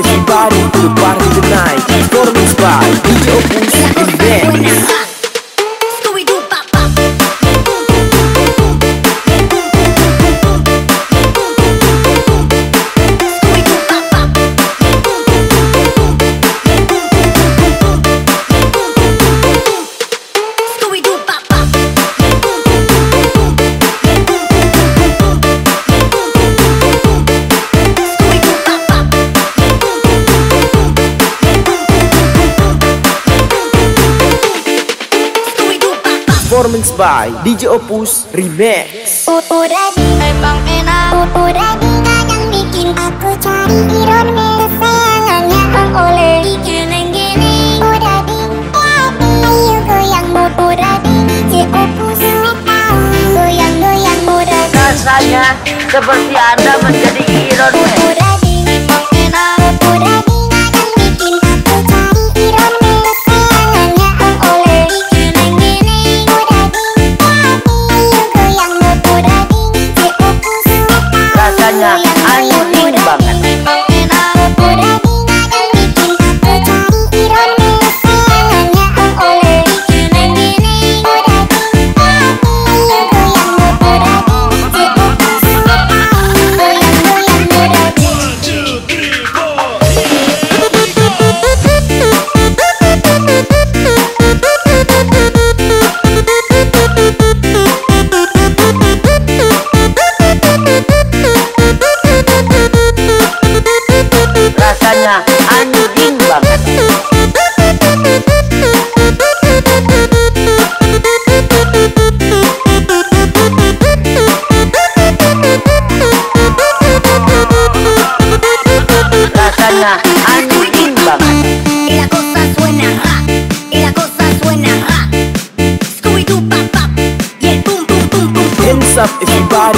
Everybody to the party tonight Go to the spot, DJ Opus performance by DJ Opus Remix. Rasanya seperti anda menjadi ironi. I love you. na la cosa suena rap la cosa suena rap Scooby Doo Papap Y boom boom boom boom everybody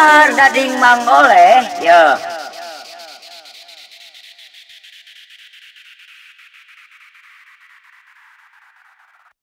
benar dading mang ya